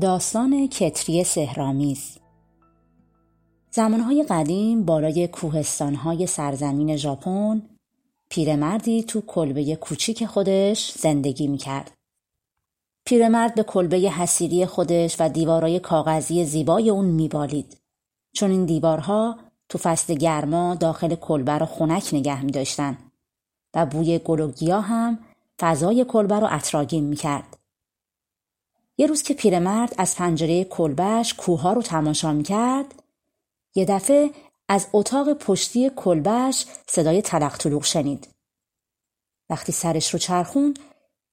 داستان کتری سهرامیز زمانهای قدیم بالای کوهستانهای سرزمین ژاپن پیرمردی تو کلبه کوچیک خودش زندگی می‌کرد. پیرمرد به کلبه حسیری خودش و دیوارای کاغذی زیبای اون میبالید. چون این دیوارها تو فصل گرما داخل کلبه رو خنک نگه می و بوی گل هم فضای کلبه رو اطراگین می کرد. یه روز که پیرمرد از پنجره کلبش کوها رو تماشا می‌کرد یه دفعه از اتاق پشتی کلبش صدای تلق طلوق شنید. وقتی سرش رو چرخوند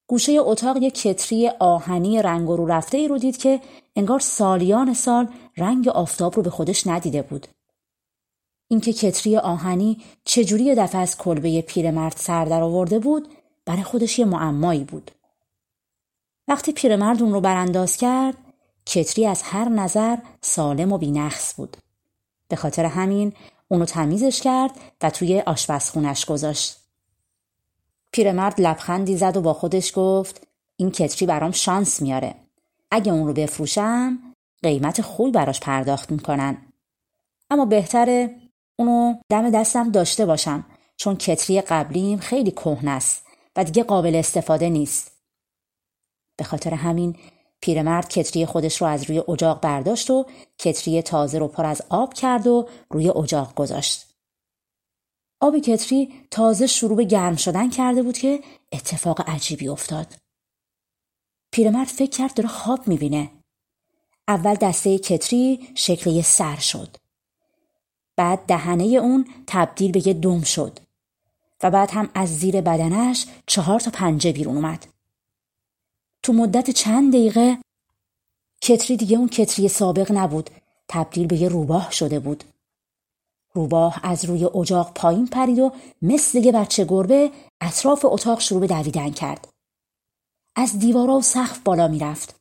گوشه اتاق یه کتری آهنی رنگ رو رفته ای رو دید که انگار سالیان سال رنگ آفتاب رو به خودش ندیده بود. اینکه کتری آهنی چجوری دفعه از کلبه پیرمرد سر در آورده بود برای خودش یه معمایی بود. وقتی پیرمرد اون رو برانداز کرد کتری از هر نظر سالم و بینقص بود. به خاطر همین اونو تمیزش کرد و توی آشپزخونش گذاشت. پیرمرد لبخندی زد و با خودش گفت این کتری برام شانس میاره. اگه اون رو بفروشم قیمت خوبی براش پرداخت می‌کنن. اما بهتره اونو دم دستم داشته باشم چون کتری قبلیم خیلی کهنه است و دیگه قابل استفاده نیست. به خاطر همین پیرمرد کتری خودش رو از روی اجاق برداشت و کتری تازه رو پر از آب کرد و روی اجاق گذاشت. آب کتری تازه شروع به گرم شدن کرده بود که اتفاق عجیبی افتاد. پیرمرد فکر کرد داره خواب می‌بینه. اول دسته کتری شکل یه سر شد. بعد دهنه اون تبدیل به یه دم شد. و بعد هم از زیر بدنش چهار تا پنجه بیرون اومد. تو مدت چند دقیقه؟ کتری دیگه اون کتری سابق نبود. تبدیل به یه روباه شده بود. روباه از روی اجاق پایین پرید و مثل یه بچه گربه اطراف اتاق شروع به دویدن کرد. از دیوارا و سقف بالا می‌رفت.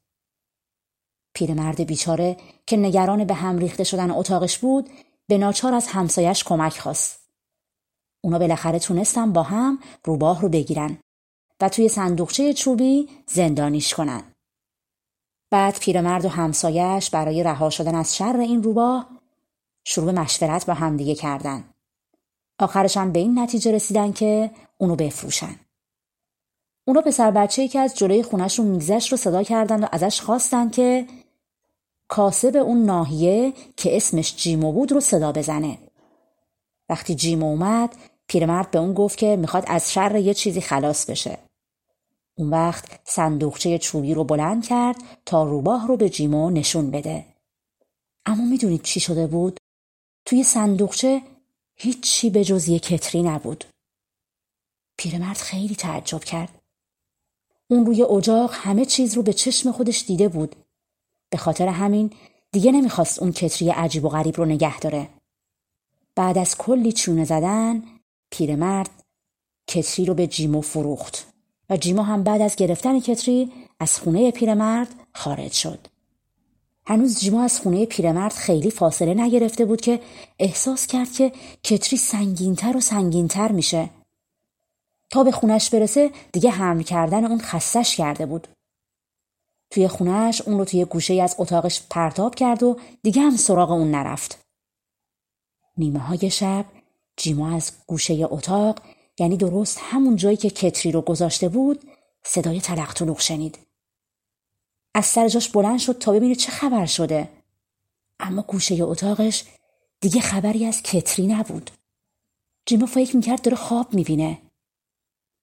پیرمرد بیچاره که نگران به هم ریخته شدن اتاقش بود به ناچار از همسایش کمک خواست. اونا بالاخره تونستن با هم روباه رو بگیرن. و توی صندوقچه چوبی زندانیش کنن. بعد پیرمرد و همسایش برای رها شدن از شر این روباه شروع به مشورت با همدیگه کردن. آخرش هم به این نتیجه رسیدن که اونو بفروشن. اونو پسر بچه که از جلوی خونش رو میگذشت رو صدا کردند و ازش خواستن که کاسب اون ناحیه که اسمش جیمو بود رو صدا بزنه. وقتی جیمو اومد پیرمرد به اون گفت که می‌خواد از شر یه چیزی خلاص بشه. اون وقت صندوقچه چوبی رو بلند کرد تا روباه رو به جیمو نشون بده. اما می‌دونید چی شده بود؟ توی صندوقچه هیچی به جز یه کتری نبود. پیرمرد خیلی تعجب کرد. اون روی اجاق همه چیز رو به چشم خودش دیده بود. به خاطر همین دیگه نمی‌خواست اون کتری عجیب و غریب رو نگه داره. بعد از کلی چونه زدن پیرمرد کتری رو به جیمو فروخت. و جیما هم بعد از گرفتن کتری از خونه پیرمرد خارج شد. هنوز جیما از خونه پیرمرد خیلی فاصله نگرفته بود که احساس کرد که کتری سنگینتر و سنگینتر میشه. تا به خونش برسه دیگه حمل کردن اون خستش کرده بود. توی خونش اون رو توی گوشه از اتاقش پرتاب کرد و دیگه هم سراغ اون نرفت. نیمه های شب جیما از گوشه اتاق یعنی درست همون جایی که کتری رو گذاشته بود صدای تلق شنید. از سر جاش بلند شد تا ببینه چه خبر شده. اما گوشه اتاقش دیگه خبری از کتری نبود. جیما فکر می‌کرد داره خواب می‌بینه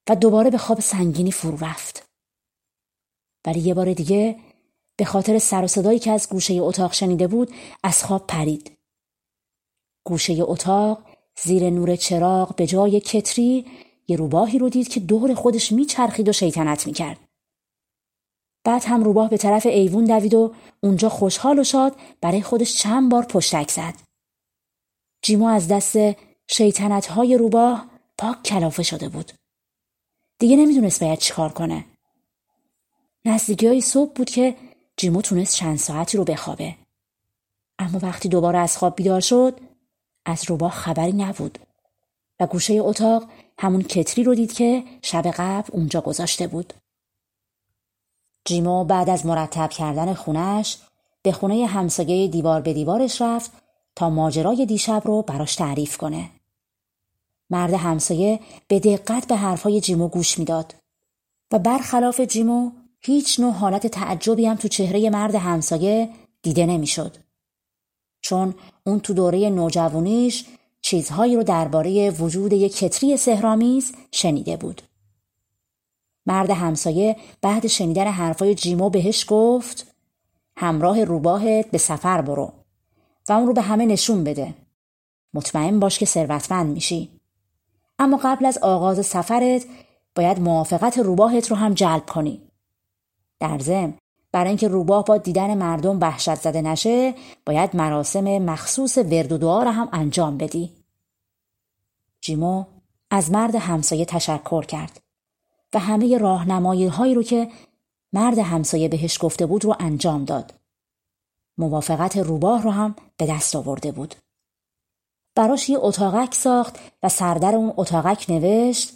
و دوباره به خواب سنگینی فرو رفت. ولی یه بار دیگه به خاطر سر و صدایی که از گوشه اتاق شنیده بود از خواب پرید. گوشه اتاق زیر نور چراغ به جای کتری یه روباهی رو دید که دور خودش میچرخید و شیطنت می‌کرد. بعد هم روباه به طرف ایوون دوید و اونجا خوشحال و شاد برای خودش چند بار پشتک زد. جیمو از دست شیطنت های روباه پاک کلافه شده بود. دیگه نمی‌دونست باید چیکار کنه. نزدیکی های صبح بود که جیمو تونست چند ساعتی رو بخوابه. اما وقتی دوباره از خواب بیدار شد از روباه خبری نبود و گوشه اتاق همون کتری رو دید که شب قبل اونجا گذاشته بود. جیمو بعد از مرتب کردن خونش به خونه همسایه دیوار به دیوارش رفت تا ماجرای دیشب رو براش تعریف کنه. مرد همسایه به دقت به حرفهای جیمو گوش می‌داد و برخلاف جیمو هیچ نوع حالت تعجبی هم تو چهره مرد همسایه دیده نمی‌شد. چون اون تو دوره نوجوانیش چیزهایی رو درباره وجود یک کتری سهرامیز شنیده بود. مرد همسایه بعد شنیدن حرفای جیمو بهش گفت همراه روباهت به سفر برو و اون رو به همه نشون بده. مطمئن باش که ثروتمند میشی. اما قبل از آغاز سفرت باید موافقت روباهت رو هم جلب کنی. در ضمن برای اینکه روباه با دیدن مردم وحشت زده نشه باید مراسم مخصوص ورد و دعا را هم انجام بدی. جیمو از مرد همسایه تشکر کرد و همه راهنمایی هایی رو که مرد همسایه بهش گفته بود رو انجام داد. موافقت روباه رو هم به دست آورده بود. براش یه اتاقک ساخت و سردر اون اتاقک نوشت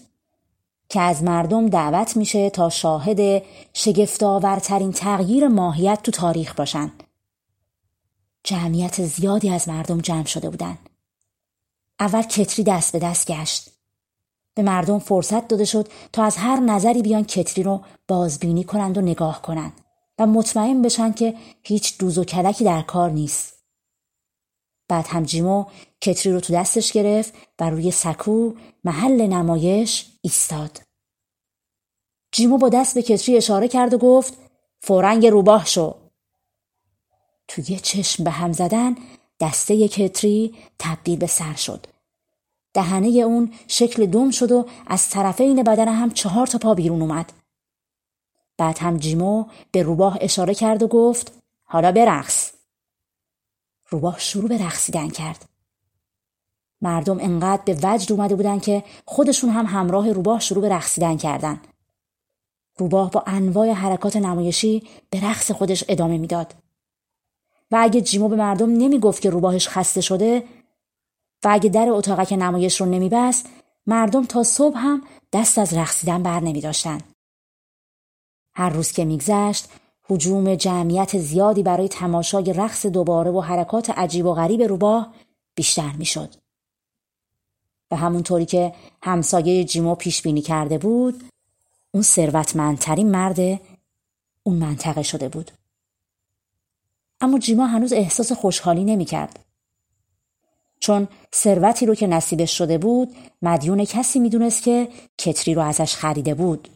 که از مردم دعوت میشه تا شاهد شگفتآورترین تغییر ماهیت تو تاریخ باشن. جمعیت زیادی از مردم جمع شده بودن. اول کتری دست به دست گشت. به مردم فرصت داده شد تا از هر نظری بیان کتری رو بازبینی کنند و نگاه کنند و مطمئن بشن که هیچ دوز و کلکی در کار نیست. بعد هم جیمو کتری رو تو دستش گرفت و روی سکو محل نمایش ایستاد. جیمو با دست به کتری اشاره کرد و گفت فورنگ روباه شو. تو یه چشم به هم زدن دسته کتری تبدیل به سر شد. دهنه اون شکل دم شد و از طرفین بدن هم چهار تا پا بیرون اومد. بعد هم جیمو به روباه اشاره کرد و گفت حالا برقص. روباه شروع به رقصیدن کرد. مردم انقدر به وجد اومده بودن که خودشون هم همراه روباه شروع به رقصیدن کردن. روباه با انواع حرکات نمایشی به رقص خودش ادامه می‌داد. و اگه جیمو به مردم نمی‌گفت که روباهش خسته شده و اگه در اتاقک نمایش رو نمیبست مردم تا صبح هم دست از رقصیدن بر نمی داشتن. هر روز که میگذشت حجوم جمعیت زیادی برای تماشای رقص دوباره و حرکات عجیب و غریب روباه بیشتر می‌شد. و همونطوری که همسایه جیمو پیش بینی کرده بود اون ثروتمندترین مرد اون منطقه شده بود. اما جیما هنوز احساس خوشحالی نمی کرد. چون ثروتی رو که نصیبش شده بود مدیون کسی می‌دونست که کتری رو ازش خریده بود.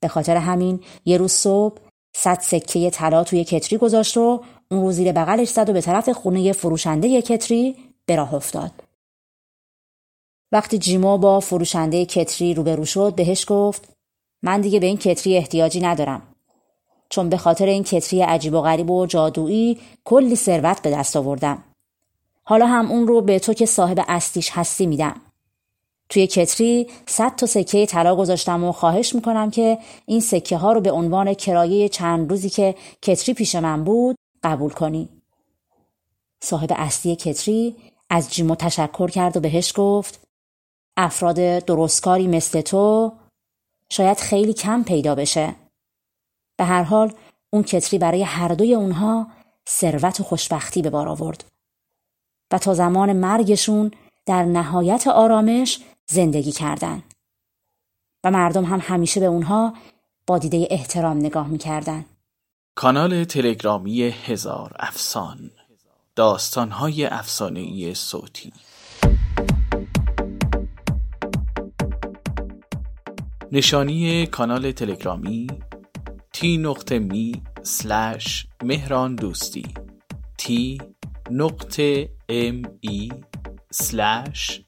به خاطر همین یه روز صبح صد سکه طلا توی کتری گذاشت و اون رو زیر بغلش زد و به طرف خونه فروشنده کتری به راه افتاد. وقتی جیمو با فروشنده کتری روبرو شد بهش گفت من دیگه به این کتری احتیاجی ندارم. چون به خاطر این کتری عجیب و غریب و جادویی کلی ثروت به دست آوردم. حالا هم اون رو به تو که صاحب اصلیش هستی میدم. توی کتری صد تا سکه طلا گذاشتم و خواهش می‌کنم که این سکه ها رو به عنوان کرایه چند روزی که کتری پیش من بود قبول کنی. صاحب اصلی کتری از جیمو تشکر کرد و بهش گفت افراد درستکاری مثل تو شاید خیلی کم پیدا بشه. به هر حال اون کتری برای هر دوی اونها ثروت و خوشبختی به بار آورد و تا زمان مرگشون در نهایت آرامش زندگی کردن. و مردم هم همیشه به اونها با دیده احترام نگاه می‌کردن. کانال تلگرامی هزار افسان. داستانهای افسانهای صوتی. نشانی کانال تلگرامی تی نقطه می سلش مهران دوستی تی نقطه ام ای سلش